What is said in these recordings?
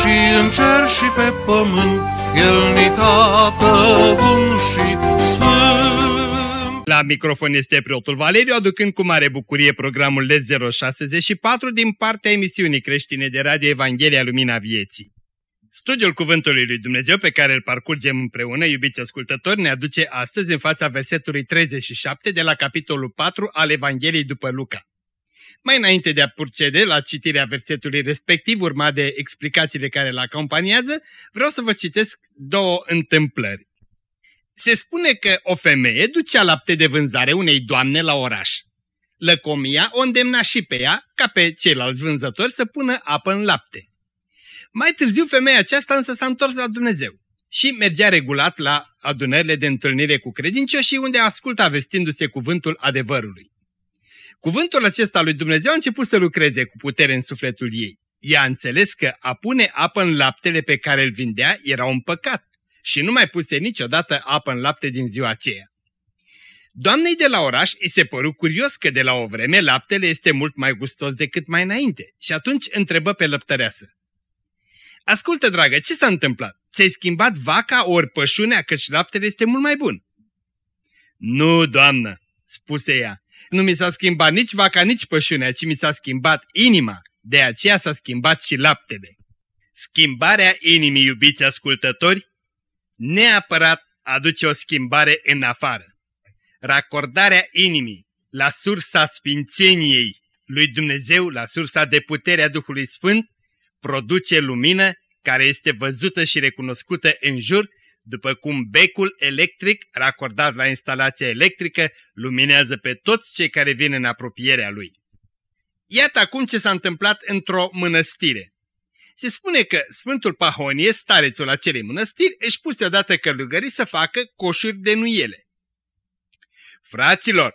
și în cer și pe pământ, El ni tată bun și sfânt. La microfon este preotul Valeriu, aducând cu mare bucurie programul LED064 din partea emisiunii creștine de Radio Evanghelia Lumina Vieții. Studiul Cuvântului lui Dumnezeu pe care îl parcurgem împreună, iubiți ascultători, ne aduce astăzi în fața versetului 37 de la capitolul 4 al Evangheliei după Luca. Mai înainte de a procede la citirea versetului respectiv, urmat de explicațiile care îl acompaniază, vreau să vă citesc două întâmplări. Se spune că o femeie ducea lapte de vânzare unei doamne la oraș. Lăcomia o îndemna și pe ea, ca pe ceilalți vânzători, să pună apă în lapte. Mai târziu femeia aceasta însă s-a întors la Dumnezeu și mergea regulat la adunările de întâlnire cu credincioșii unde asculta vestindu-se cuvântul adevărului. Cuvântul acesta lui Dumnezeu a început să lucreze cu putere în sufletul ei. Ea a înțeles că a pune apă în laptele pe care îl vindea era un păcat și nu mai puse niciodată apă în lapte din ziua aceea. Doamnei de la oraș îi se păru curios că de la o vreme laptele este mult mai gustos decât mai înainte și atunci întrebă pe lăptăreasă. Ascultă, dragă, ce s-a întâmplat? Ți-ai schimbat vaca ori pășunea căci laptele este mult mai bun? Nu, doamnă, spuse ea, nu mi s-a schimbat nici vaca, nici pășunea, ci mi s-a schimbat inima, de aceea s-a schimbat și laptele. Schimbarea inimii, iubiți ascultători, neapărat aduce o schimbare în afară. Racordarea inimii la sursa sfințeniei lui Dumnezeu, la sursa de putere a Duhului Sfânt, produce lumină care este văzută și recunoscută în jur, după cum becul electric racordat la instalația electrică luminează pe toți cei care vin în apropierea lui. Iată acum ce s-a întâmplat într-o mănăstire. Se spune că Sfântul Pahonie, starețul acelei mănăstiri, își puse odată călugării să facă coșuri de nuiele. Fraților,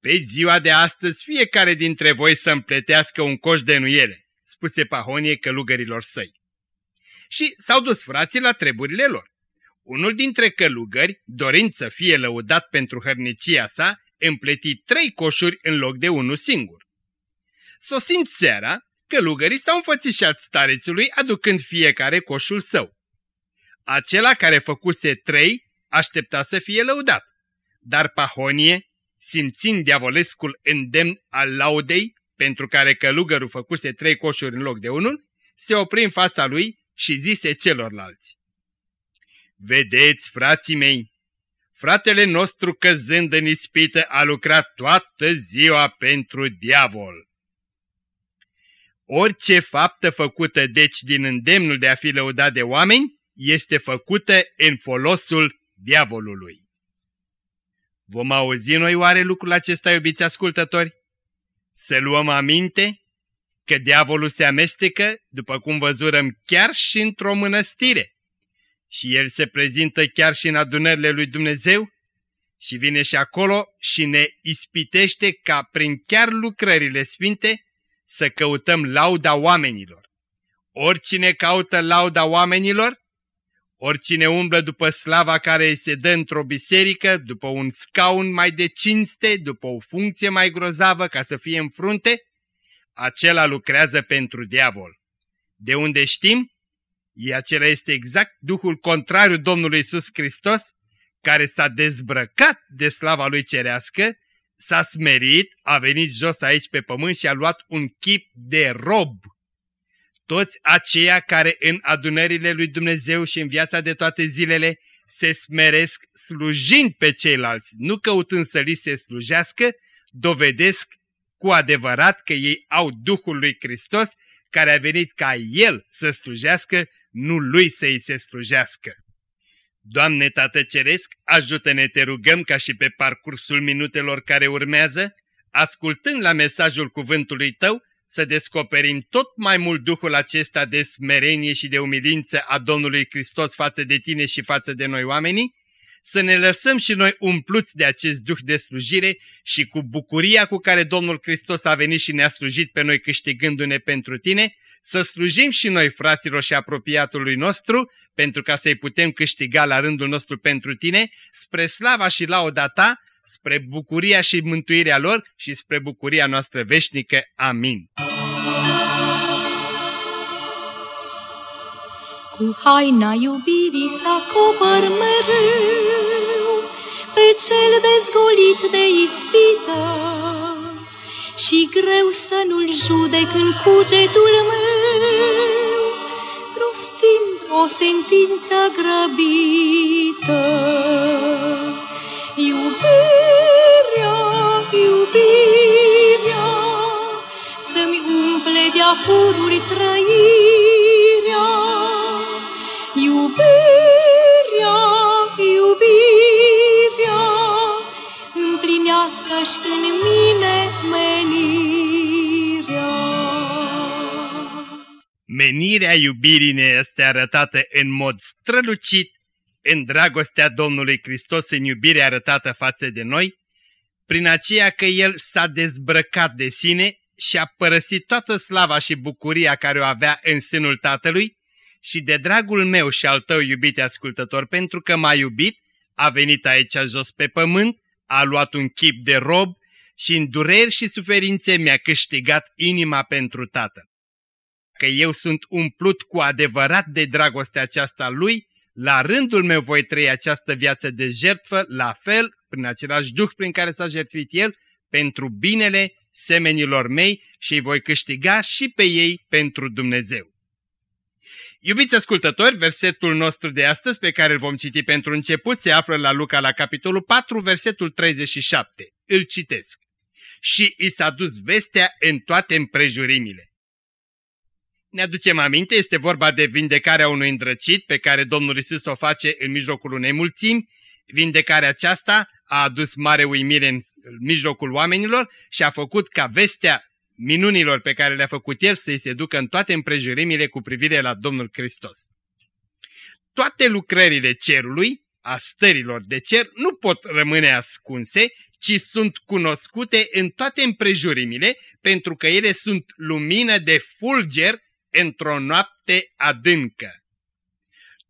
pe ziua de astăzi fiecare dintre voi să împletească un coș de nuiele spuse Pahonie călugărilor săi. Și s-au dus frații la treburile lor. Unul dintre călugări, dorind să fie lăudat pentru hărnicia sa, împleti trei coșuri în loc de unul singur. Sosind seara, călugării s-au înfățișat starețului aducând fiecare coșul său. Acela care făcuse trei aștepta să fie lăudat, dar Pahonie, simțind diavolescul îndemn al laudei, pentru care călugărul făcuse trei coșuri în loc de unul, se opri în fața lui și zise celorlalți. Vedeți, frații mei, fratele nostru căzând în ispită a lucrat toată ziua pentru diavol. Orice faptă făcută deci din îndemnul de a fi lăudat de oameni, este făcută în folosul diavolului. Vom auzi noi oare lucrul acesta, iubiți ascultători? Să luăm aminte că diavolul se amestecă, după cum văzurăm, chiar și într-o mănăstire. Și el se prezintă chiar și în adunările lui Dumnezeu și vine și acolo și ne ispitește ca prin chiar lucrările sfinte să căutăm lauda oamenilor. Oricine caută lauda oamenilor, oricine umblă după slava care îi se dă într-o biserică, după un scaun mai de cinste, după o funcție mai grozavă ca să fie în frunte, acela lucrează pentru diavol. De unde știm? E acela este exact Duhul contrariu Domnului Isus Hristos, care s-a dezbrăcat de slava lui cerească, s-a smerit, a venit jos aici pe pământ și a luat un chip de rob. Toți aceia care în adunările lui Dumnezeu și în viața de toate zilele se smeresc slujind pe ceilalți, nu căutând să li se slujească, dovedesc cu adevărat că ei au Duhul lui Hristos care a venit ca El să slujească, nu Lui să îi se slujească. Doamne Tată Ceresc, ajută-ne, te rugăm, ca și pe parcursul minutelor care urmează, ascultând la mesajul cuvântului Tău, să descoperim tot mai mult Duhul acesta de smerenie și de umilință a Domnului Hristos față de tine și față de noi oamenii, să ne lăsăm și noi umpluți de acest Duh de slujire și cu bucuria cu care Domnul Hristos a venit și ne-a slujit pe noi câștigându-ne pentru tine, să slujim și noi fraților și apropiatului nostru, pentru ca să-i putem câștiga la rândul nostru pentru tine, spre slava și lauda ta, spre bucuria și mântuirea lor și spre bucuria noastră veșnică. Amin. Cu haina iubirii să acopăr mereu pe cel dezgolit de ispită și greu să nu-l judec în cugetul meu, rostind o sentință grăbită. Iubirea, iubirea, să-mi umple de-a pururi trăirea. Împlinească-și în mine menirea. Menirea iubirii ne este arătată în mod strălucit în dragostea Domnului Hristos, în iubirea arătată față de noi, prin aceea că El s-a dezbrăcat de sine și a părăsit toată slava și bucuria care o avea în sânul Tatălui și de dragul meu și al tău, iubite ascultător, pentru că m-a iubit, a venit aici jos pe pământ, a luat un chip de rob și în dureri și suferințe mi-a câștigat inima pentru Tatăl. Că eu sunt umplut cu adevărat de dragostea aceasta lui, la rândul meu voi trăi această viață de jertfă, la fel, prin același duh prin care s-a jertfit el, pentru binele semenilor mei și îi voi câștiga și pe ei pentru Dumnezeu. Iubiți ascultători, versetul nostru de astăzi pe care îl vom citi pentru început se află la Luca la capitolul 4, versetul 37. Îl citesc. Și i s-a dus vestea în toate împrejurimile. Ne aducem aminte, este vorba de vindecarea unui îndrăcit pe care Domnul Isus o face în mijlocul unei mulțimi. Vindecarea aceasta a adus mare uimire în mijlocul oamenilor și a făcut ca vestea minunilor pe care le-a făcut El să-i se ducă în toate împrejurimile cu privire la Domnul Hristos. Toate lucrările cerului, a stărilor de cer, nu pot rămâne ascunse, ci sunt cunoscute în toate împrejurimile, pentru că ele sunt lumină de fulger într-o noapte adâncă.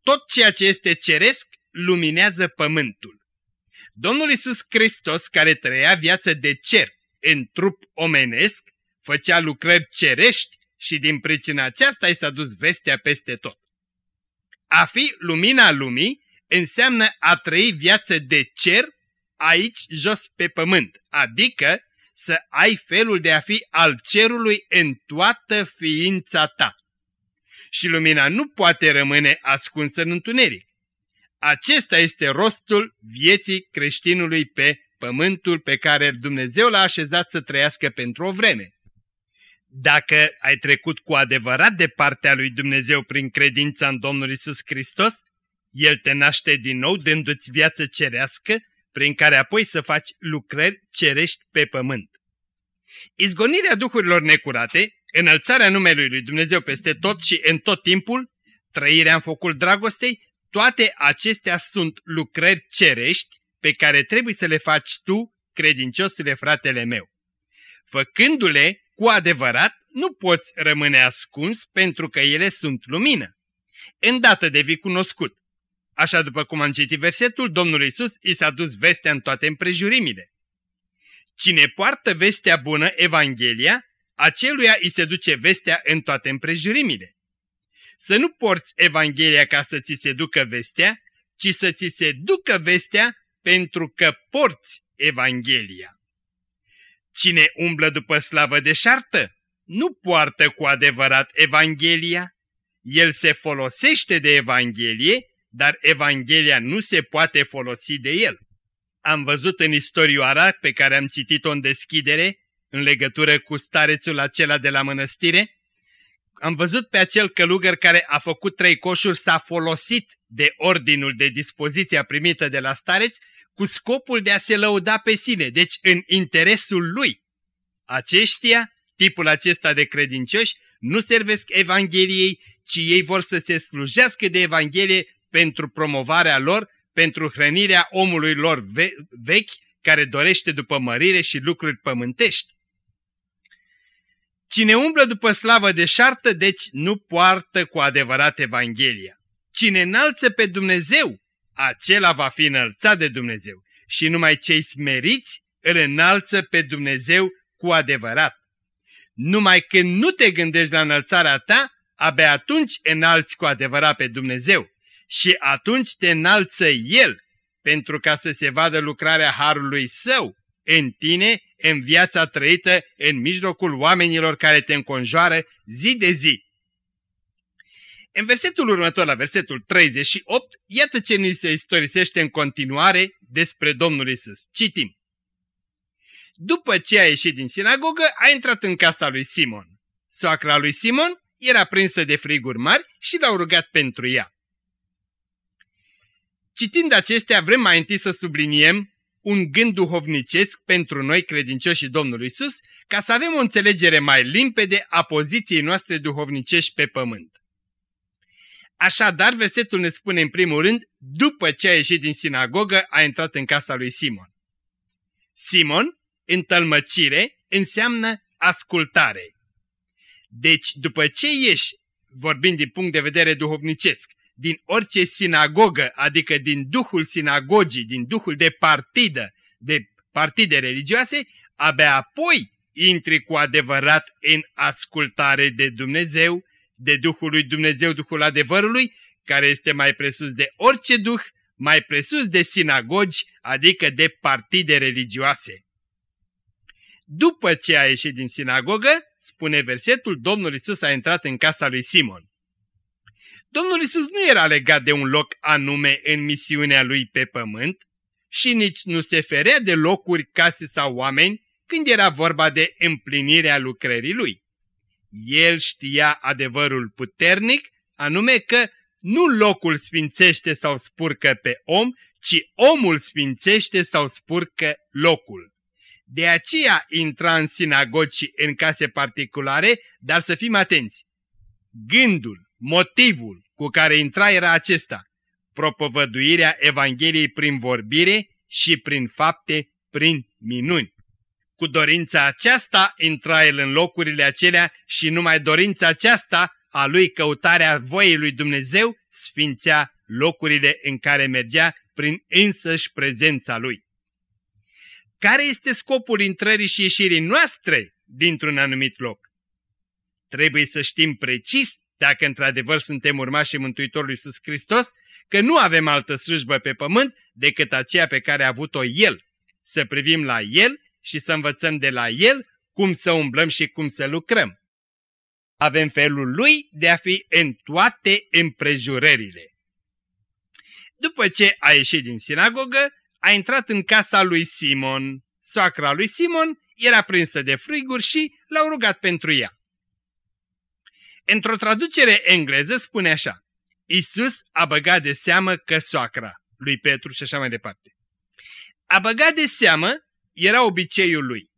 Tot ceea ce este ceresc luminează pământul. Domnul Isus Hristos, care trăia viață de cer în trup omenesc, făcea lucrări cerești și din pricina aceasta i s-a dus vestea peste tot. A fi lumina lumii înseamnă a trăi viață de cer aici jos pe pământ, adică să ai felul de a fi al cerului în toată ființa ta. Și lumina nu poate rămâne ascunsă în întuneric. Acesta este rostul vieții creștinului pe pământul pe care Dumnezeu l-a așezat să trăiască pentru o vreme. Dacă ai trecut cu adevărat de partea lui Dumnezeu prin credința în Domnul Isus Hristos, El te naște din nou dându-ți viață cerească prin care apoi să faci lucrări cerești pe pământ. Izgonirea duhurilor necurate, înălțarea numelui lui Dumnezeu peste tot și în tot timpul, trăirea în focul dragostei, toate acestea sunt lucrări cerești pe care trebuie să le faci tu, credinciosule fratele meu. Făcându-le cu adevărat, nu poți rămâne ascuns pentru că ele sunt lumină. Îndată devii cunoscut. Așa după cum am citit versetul, Domnul Isus i s-a dus vestea în toate împrejurimile. Cine poartă vestea bună, Evanghelia, aceluia îi se duce vestea în toate împrejurimile. Să nu porți Evanghelia ca să ți se ducă vestea, ci să ți se ducă vestea pentru că porți Evanghelia. Cine umblă după slavă deșartă, nu poartă cu adevărat Evanghelia. El se folosește de Evanghelie, dar Evanghelia nu se poate folosi de el. Am văzut în istorioara pe care am citit-o în deschidere, în legătură cu starețul acela de la mănăstire, am văzut pe acel călugăr care a făcut trei coșuri, s-a folosit de ordinul de dispoziția primită de la stareț cu scopul de a se lăuda pe sine, deci în interesul lui. Aceștia Tipul acesta de credincioși nu servesc Evangheliei, ci ei vor să se slujească de Evanghelie pentru promovarea lor, pentru hrănirea omului lor ve vechi, care dorește după mărire și lucruri pământești. Cine umblă după slavă de șartă, deci nu poartă cu adevărat Evanghelia. Cine înalță pe Dumnezeu, acela va fi înălțat de Dumnezeu. Și numai cei smeriți îl înalță pe Dumnezeu cu adevărat. Numai când nu te gândești la înălțarea ta, abia atunci înalți cu adevărat pe Dumnezeu. Și atunci te înalță El, pentru ca să se vadă lucrarea Harului Său în tine, în viața trăită, în mijlocul oamenilor care te înconjoară zi de zi. În versetul următor, la versetul 38, iată ce ni se istorisește în continuare despre Domnul Isus. Citim. După ce a ieșit din sinagogă, a intrat în casa lui Simon. Soacra lui Simon era prinsă de friguri mari și l-au rugat pentru ea. Citind acestea, vrem mai întâi să subliniem un gând duhovnicesc pentru noi credincioșii Domnului Isus, ca să avem o înțelegere mai limpede a poziției noastre duhovnicești pe pământ. Așadar, versetul ne spune în primul rând, după ce a ieșit din sinagogă, a intrat în casa lui Simon. Simon, în tălmăcire, înseamnă ascultare. Deci, după ce ieși, vorbind din punct de vedere duhovnicesc, din orice sinagogă, adică din duhul sinagogii, din duhul de partidă, de partide religioase, abia apoi intri cu adevărat în ascultare de Dumnezeu, de Duhul lui Dumnezeu, Duhul adevărului, care este mai presus de orice duh, mai presus de sinagogi, adică de partide religioase. După ce a ieșit din sinagogă, spune versetul, Domnul Isus a intrat în casa lui Simon. Domnul Isus nu era legat de un loc anume în misiunea lui pe pământ și nici nu se ferea de locuri, case sau oameni când era vorba de împlinirea lucrării lui. El știa adevărul puternic, anume că nu locul sfințește sau spurcă pe om, ci omul sfințește sau spurcă locul. De aceea intra în sinagogi și în case particulare, dar să fim atenți. Gândul, motivul cu care intra era acesta, propovăduirea Evangheliei prin vorbire și prin fapte, prin minuni. Cu dorința aceasta intra el în locurile acelea și numai dorința aceasta a lui căutarea voiei lui Dumnezeu sfințea locurile în care mergea prin însăși prezența lui. Care este scopul intrării și ieșirii noastre dintr-un anumit loc? Trebuie să știm precis dacă într-adevăr suntem urmașii Mântuitorului Iisus Hristos, că nu avem altă slujbă pe pământ decât aceea pe care a avut-o El. Să privim la El și să învățăm de la El cum să umblăm și cum să lucrăm. Avem felul Lui de a fi în toate împrejurările. După ce a ieșit din sinagogă, a intrat în casa lui Simon. Soacra lui Simon era prinsă de friguri și l-au rugat pentru ea. Într-o traducere engleză spune așa, Isus a băgat de seamă că soacra lui Petru și așa mai departe. A băgat de seamă era obiceiul lui.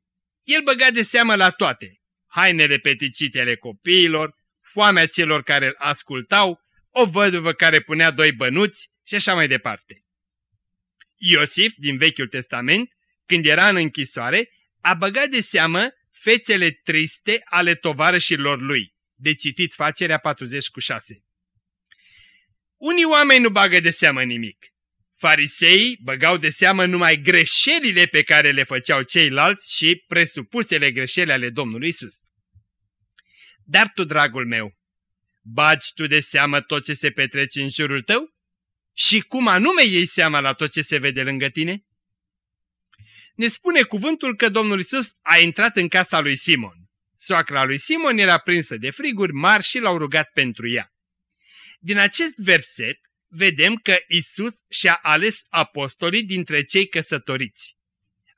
El băga de seamă la toate, hainele peticitele copiilor, foamea celor care îl ascultau, o văduvă care punea doi bănuți și așa mai departe. Iosif, din Vechiul Testament, când era în închisoare, a băgat de seamă fețele triste ale tovarășilor lui, de citit facerea 40 cu 6. Unii oameni nu bagă de seamă nimic. Fariseii băgau de seamă numai greșelile pe care le făceau ceilalți și presupusele greșeli ale Domnului Isus. Dar tu, dragul meu, bagi tu de seamă tot ce se petrece în jurul tău? Și cum anume iei seama la tot ce se vede lângă tine? Ne spune cuvântul că Domnul Isus a intrat în casa lui Simon. Soacra lui Simon era prinsă de friguri mari și l-au rugat pentru ea. Din acest verset vedem că Isus și-a ales apostolii dintre cei căsătoriți.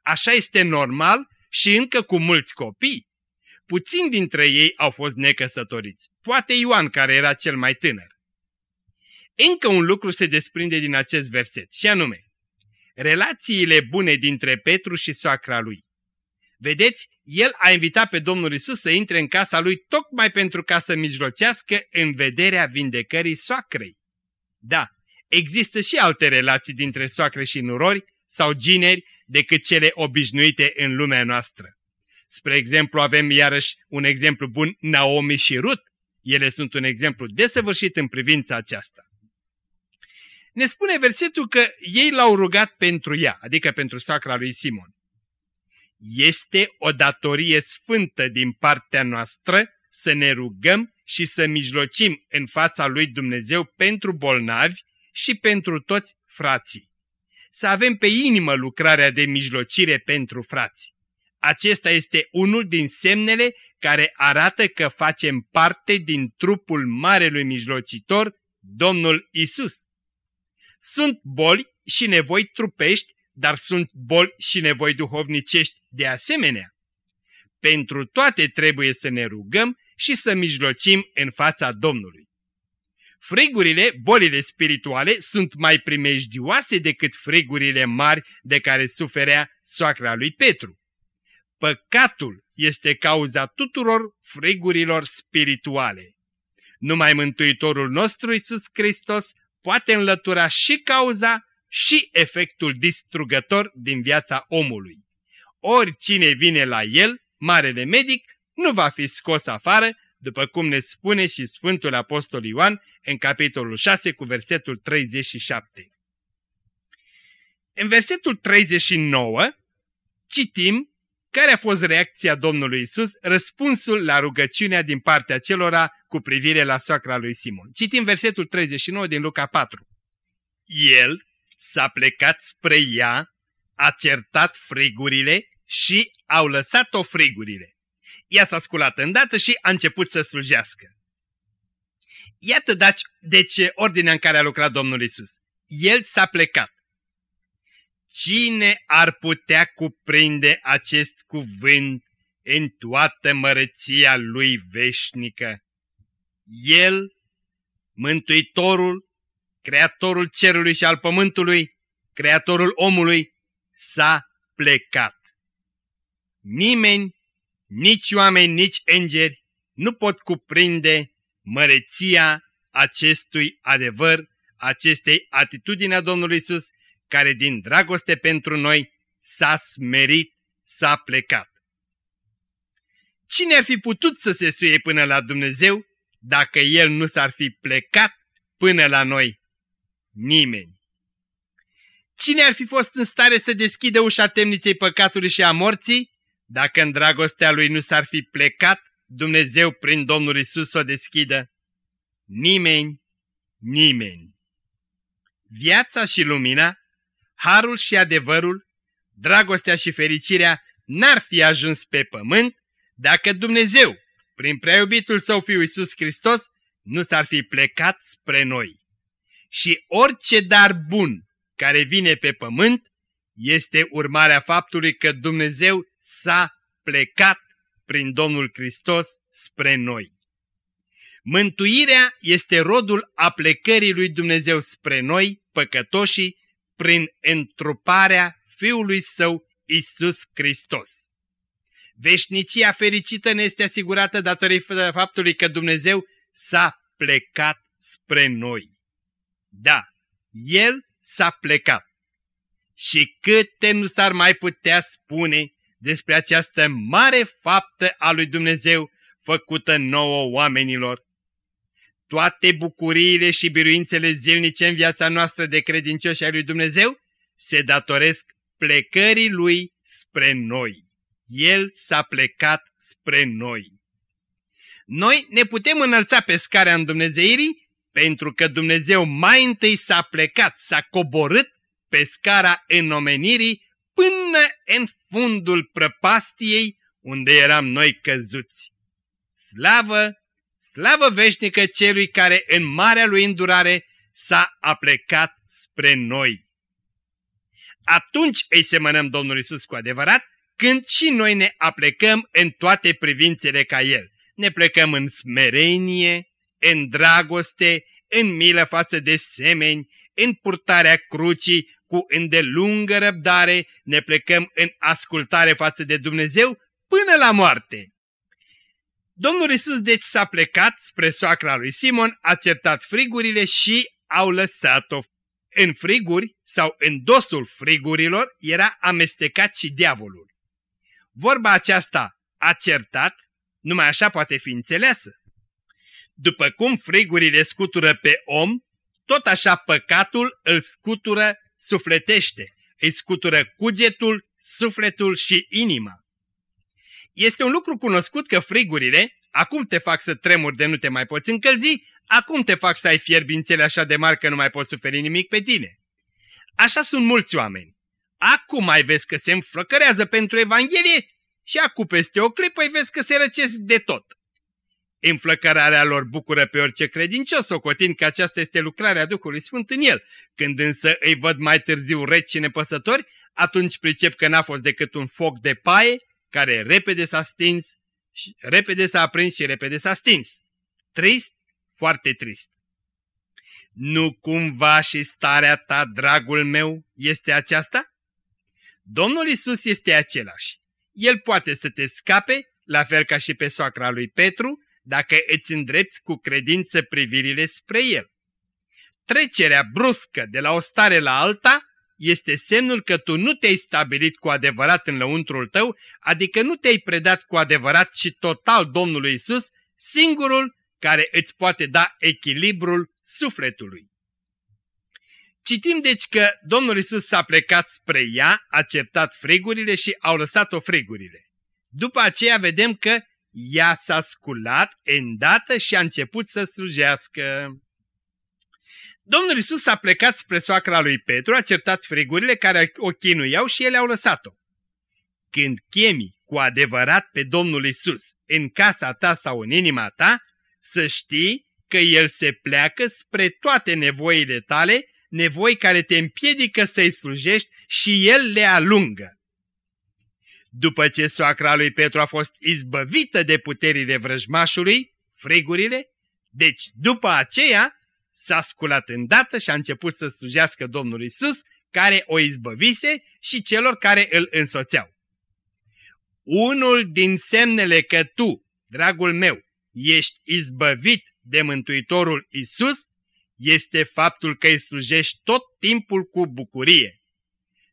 Așa este normal și încă cu mulți copii. Puțini dintre ei au fost necăsătoriți, poate Ioan care era cel mai tânăr. Încă un lucru se desprinde din acest verset și anume, relațiile bune dintre Petru și soacra lui. Vedeți, el a invitat pe Domnul Isus să intre în casa lui tocmai pentru ca să mijlocească în vederea vindecării soacrei. Da, există și alte relații dintre soacre și nurori sau gineri decât cele obișnuite în lumea noastră. Spre exemplu, avem iarăși un exemplu bun, Naomi și Ruth. Ele sunt un exemplu desăvârșit în privința aceasta. Ne spune versetul că ei l-au rugat pentru ea, adică pentru sacra lui Simon. Este o datorie sfântă din partea noastră să ne rugăm și să mijlocim în fața lui Dumnezeu pentru bolnavi și pentru toți frații. Să avem pe inimă lucrarea de mijlocire pentru frați. Acesta este unul din semnele care arată că facem parte din trupul Marelui Mijlocitor, Domnul Isus. Sunt boli și nevoi trupești, dar sunt boli și nevoi duhovnicești de asemenea. Pentru toate trebuie să ne rugăm și să mijlocim în fața Domnului. Frigurile, bolile spirituale, sunt mai primejdioase decât frigurile mari de care suferea soacra lui Petru. Păcatul este cauza tuturor frigurilor spirituale. Numai Mântuitorul nostru Iisus Hristos poate înlătura și cauza și efectul distrugător din viața omului. Oricine vine la el, marele medic, nu va fi scos afară, după cum ne spune și Sfântul Apostol Ioan în capitolul 6 cu versetul 37. În versetul 39 citim care a fost reacția Domnului Isus, răspunsul la rugăciunea din partea celora cu privire la soacra lui Simon. Citim versetul 39 din Luca 4. El s-a plecat spre ea, a certat frigurile și au lăsat-o frigurile. Ea s-a sculat îndată și a început să slujească. Iată deci ordinea în care a lucrat Domnul Isus. El s-a plecat. Cine ar putea cuprinde acest cuvânt în toată măreția lui veșnică? El, Mântuitorul, Creatorul cerului și al pământului, Creatorul omului, s-a plecat. Nimeni, nici oameni, nici îngeri nu pot cuprinde măreția acestui adevăr, acestei atitudini a Domnului Isus care din dragoste pentru noi s-a smerit, s-a plecat. Cine ar fi putut să se suie până la Dumnezeu dacă El nu s-ar fi plecat până la noi? Nimeni. Cine ar fi fost în stare să deschidă ușa temniței păcatului și a morții dacă în dragostea Lui nu s-ar fi plecat Dumnezeu prin Domnul Isus să o deschidă? Nimeni, nimeni. Viața și lumina harul și adevărul, dragostea și fericirea n-ar fi ajuns pe pământ dacă Dumnezeu, prin preiubitul său Fiu Iisus Hristos, nu s-ar fi plecat spre noi. Și orice dar bun care vine pe pământ este urmarea faptului că Dumnezeu s-a plecat prin Domnul Hristos spre noi. Mântuirea este rodul aplecării lui Dumnezeu spre noi, păcătoșii, prin întruparea Fiului Său, Isus Hristos. Veșnicia fericită ne este asigurată datorită faptului că Dumnezeu s-a plecat spre noi. Da, El s-a plecat. Și câte nu s-ar mai putea spune despre această mare faptă a lui Dumnezeu făcută nouă oamenilor toate bucuriile și biruințele zilnice în viața noastră de credincioși ai lui Dumnezeu se datoresc plecării Lui spre noi. El s-a plecat spre noi. Noi ne putem înălța pe scara Dumnezeirii pentru că Dumnezeu mai întâi s-a plecat, s-a coborât pe scara înomenirii până în fundul prăpastiei unde eram noi căzuți. Slavă Slavă veșnică celui care în marea lui îndurare s-a aplecat spre noi. Atunci îi semănăm Domnul Isus cu adevărat, când și noi ne aplecăm în toate privințele ca El. Ne plecăm în smerenie, în dragoste, în milă față de semeni, în purtarea crucii cu îndelungă răbdare ne plecăm în ascultare față de Dumnezeu până la moarte. Domnul Isus deci s-a plecat spre soacra lui Simon, a certat frigurile și au lăsat-o. În friguri sau în dosul frigurilor era amestecat și diavolul. Vorba aceasta a certat, numai așa poate fi înțeleasă. După cum frigurile scutură pe om, tot așa păcatul îl scutură sufletește, îi scutură cugetul, sufletul și inima. Este un lucru cunoscut că frigurile, acum te fac să tremuri de nu te mai poți încălzi, acum te fac să ai fierbințele așa de mari că nu mai poți suferi nimic pe tine. Așa sunt mulți oameni. Acum mai vezi că se înflăcărează pentru Evanghelie și acum peste o clipă îi vezi că se răcesc de tot. Înflăcărarea lor bucură pe orice credincios, socotind că aceasta este lucrarea Duhului Sfânt în el. Când însă îi văd mai târziu reci și nepăsători, atunci pricep că n-a fost decât un foc de paie care repede s-a stins, și repede s-a aprins și repede s-a stins. Trist, foarte trist. Nu cumva și starea ta, dragul meu, este aceasta? Domnul Isus este același. El poate să te scape, la fel ca și pe soacra lui Petru, dacă îți îndrepți cu credință privirile spre El. Trecerea bruscă de la o stare la alta este semnul că tu nu te-ai stabilit cu adevărat în lăuntrul tău, adică nu te-ai predat cu adevărat și total Domnului Isus, singurul care îți poate da echilibrul sufletului. Citim deci că Domnul Isus s-a plecat spre ea, a certat frigurile și au lăsat-o frigurile. După aceea vedem că ea s-a sculat îndată și a început să slujească. Domnul Isus a plecat spre soacra lui Petru, a certat frigurile care o chinuiau și ele au lăsat-o. Când chemi cu adevărat pe Domnul Isus în casa ta sau în inima ta, să știi că El se pleacă spre toate nevoile tale, nevoi care te împiedică să-i slujești și El le alungă. După ce soacra lui Petru a fost izbăvită de puterile vrăjmașului, frigurile, deci după aceea s-a sculat îndată și a început să slujească Domnul Isus, care o izbăvise și celor care îl însoțeau. Unul din semnele că tu, dragul meu, ești izbăvit de Mântuitorul Isus, este faptul că îi slujești tot timpul cu bucurie.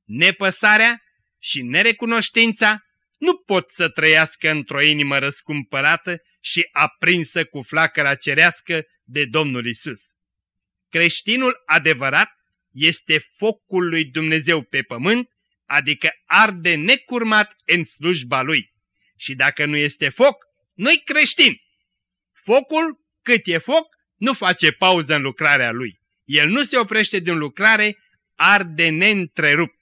Nepăsarea și nerecunoștința nu pot să trăiască într-o inimă răscumpărată și aprinsă cu flacăra cerească de Domnul Isus. Creștinul adevărat este focul lui Dumnezeu pe pământ, adică arde necurmat în slujba lui. Și dacă nu este foc, nu-i creștin. Focul, cât e foc, nu face pauză în lucrarea lui. El nu se oprește din lucrare, arde neîntrerupt.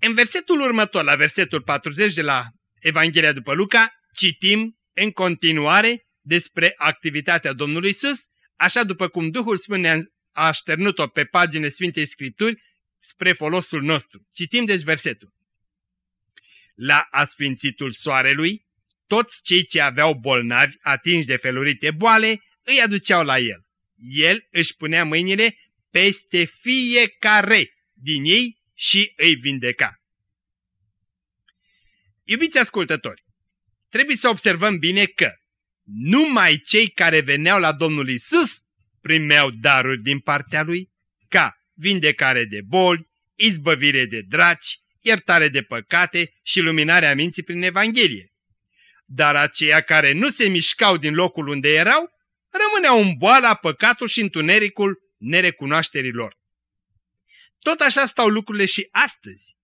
În versetul următor, la versetul 40 de la Evanghelia după Luca, citim în continuare despre activitatea Domnului Isus, așa după cum Duhul Sfânt ne-a așternut-o pe pagine Sfintei Scripturi spre folosul nostru. Citim deci versetul. La asfințitul soarelui, toți cei ce aveau bolnavi atinși de felurite boale îi aduceau la el. El își punea mâinile peste fiecare din ei și îi vindeca. Iubiți ascultători, trebuie să observăm bine că numai cei care veneau la Domnul Isus primeau daruri din partea Lui, ca vindecare de boli, izbăvire de draci, iertare de păcate și luminarea minții prin Evanghelie. Dar aceia care nu se mișcau din locul unde erau, rămâneau în boala, păcatul și întunericul nerecunoașterilor. Tot așa stau lucrurile și astăzi.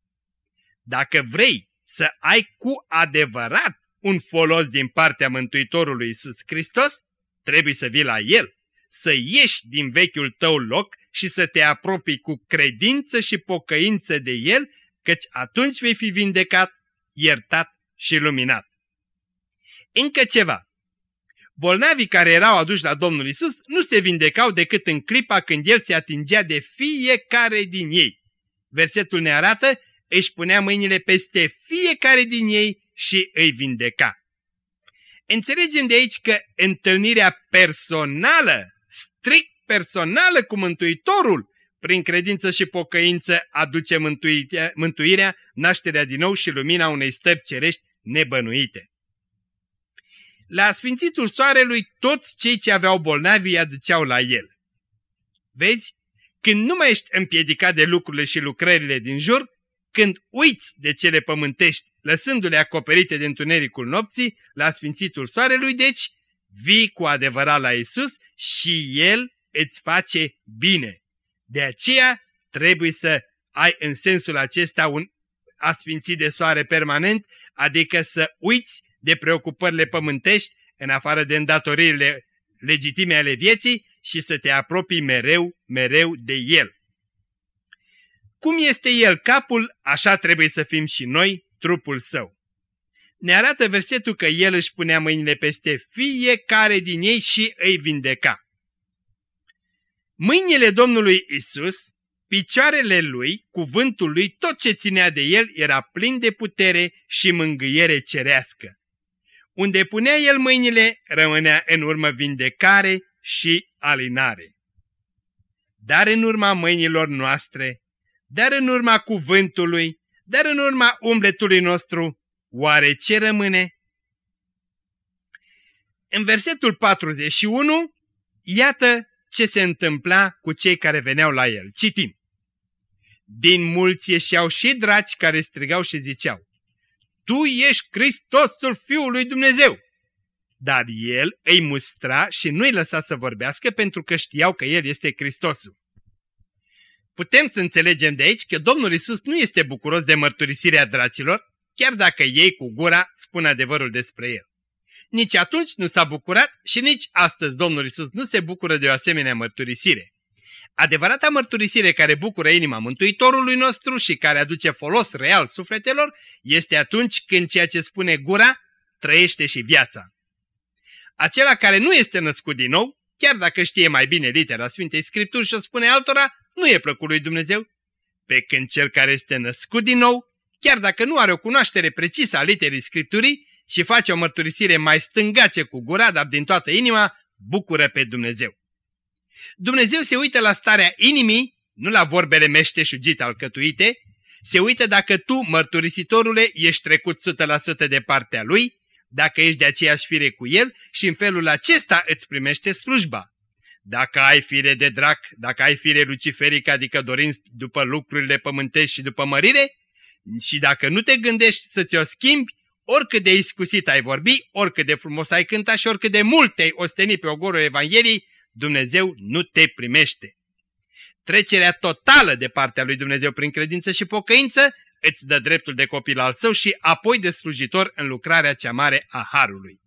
Dacă vrei să ai cu adevărat un folos din partea Mântuitorului Iisus Hristos, trebuie să vii la El, să ieși din vechiul tău loc și să te apropii cu credință și pocăință de El, căci atunci vei fi vindecat, iertat și luminat. Încă ceva. Bolnavii care erau aduși la Domnul Isus nu se vindecau decât în clipa când El se atingea de fiecare din ei. Versetul ne arată, își punea mâinile peste fiecare din ei și îi vindeca. Înțelegem de aici că întâlnirea personală, strict personală cu Mântuitorul, prin credință și pocăință aduce mântuirea, mântuirea, nașterea din nou și lumina unei stări cerești nebănuite. La sfințitul soarelui, toți cei ce aveau bolnavi îi aduceau la el. Vezi? Când nu mai ești împiedicat de lucrurile și lucrările din jur, când uiți de cele pământești, lăsându-le acoperite de întunericul nopții, la sfințitul soarelui, deci, vii cu adevărat la Isus și El îți face bine. De aceea trebuie să ai în sensul acesta un asfințit de soare permanent, adică să uiți de preocupările pământești, în afară de îndatoririle legitime ale vieții, și să te apropii mereu, mereu de El. Cum este El capul, așa trebuie să fim și noi, trupul său. Ne arată versetul că El își punea mâinile peste fiecare din ei și îi vindeca. Mâinile Domnului Isus, picioarele Lui, cuvântul Lui, tot ce ținea de El era plin de putere și mângâiere cerească. Unde punea El mâinile, rămânea în urmă vindecare și alinare. Dar în urma mâinilor noastre, dar în urma cuvântului, dar în urma umbletului nostru, oare ce rămâne? În versetul 41, iată ce se întâmpla cu cei care veneau la el. Citim. Din mulți ieșeau și draci care strigau și ziceau, Tu ești Hristosul Fiului Dumnezeu! Dar el îi mustra și nu-i lăsa să vorbească pentru că știau că el este Hristosul. Putem să înțelegem de aici că Domnul Isus nu este bucuros de mărturisirea dracilor, chiar dacă ei cu gura spun adevărul despre el. Nici atunci nu s-a bucurat și nici astăzi Domnul Isus nu se bucură de o asemenea mărturisire. Adevărata mărturisire care bucură inima Mântuitorului nostru și care aduce folos real sufletelor este atunci când ceea ce spune gura trăiește și viața. Acela care nu este născut din nou, chiar dacă știe mai bine litera Sfintei Scripturi și o spune altora, nu e plăcut lui Dumnezeu. Pe când cel care este născut din nou, chiar dacă nu are o cunoaștere precisă a literii Scripturii și face o mărturisire mai stângace cu gura, dar din toată inima, bucură pe Dumnezeu. Dumnezeu se uită la starea inimii, nu la vorbele meșteșugite alcătuite, se uită dacă tu, mărturisitorule, ești trecut 100% de partea lui, dacă ești de aceeași fire cu el și în felul acesta îți primește slujba. Dacă ai fire de drac, dacă ai fire luciferică, adică dorind după lucrurile pământești și după mărire, și dacă nu te gândești să ți-o schimbi, oricât de iscusit ai vorbi, oricât de frumos ai cânta și oricât de mult te-ai osteni pe ogorul Evangheliei, Dumnezeu nu te primește. Trecerea totală de partea lui Dumnezeu prin credință și pocăință îți dă dreptul de copil al său și apoi de slujitor în lucrarea cea mare a Harului.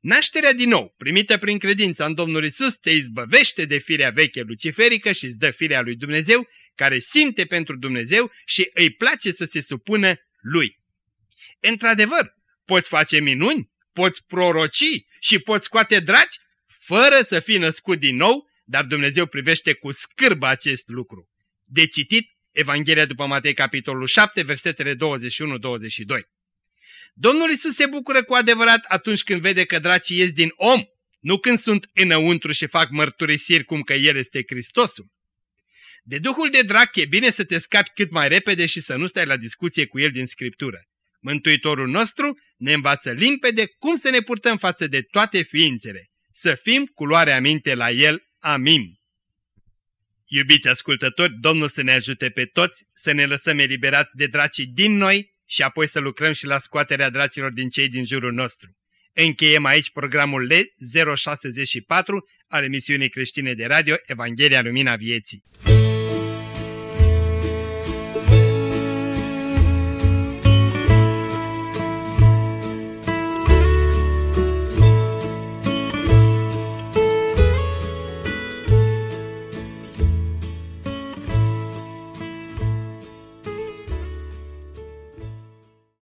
Nașterea din nou, primită prin credința în Domnul Isus, te izbăvește de firea veche luciferică și îți dă firea lui Dumnezeu, care simte pentru Dumnezeu și îi place să se supună lui. Într-adevăr, poți face minuni, poți proroci și poți scoate dragi, fără să fii născut din nou, dar Dumnezeu privește cu scârbă acest lucru. De citit Evanghelia după Matei, capitolul 7, versetele 21-22. Domnul Isus se bucură cu adevărat atunci când vede că dracii ies din om, nu când sunt înăuntru și fac mărturisiri cum că El este Hristosul. De Duhul de drac e bine să te scapi cât mai repede și să nu stai la discuție cu El din Scriptură. Mântuitorul nostru ne învață limpede cum să ne purtăm față de toate ființele. Să fim cu luarea minte la El. Amin. Iubiți ascultători, Domnul să ne ajute pe toți să ne lăsăm eliberați de dracii din noi și apoi să lucrăm și la scoaterea dracilor din cei din jurul nostru. Încheiem aici programul L064 al emisiunii creștine de radio Evanghelia Lumina Vieții.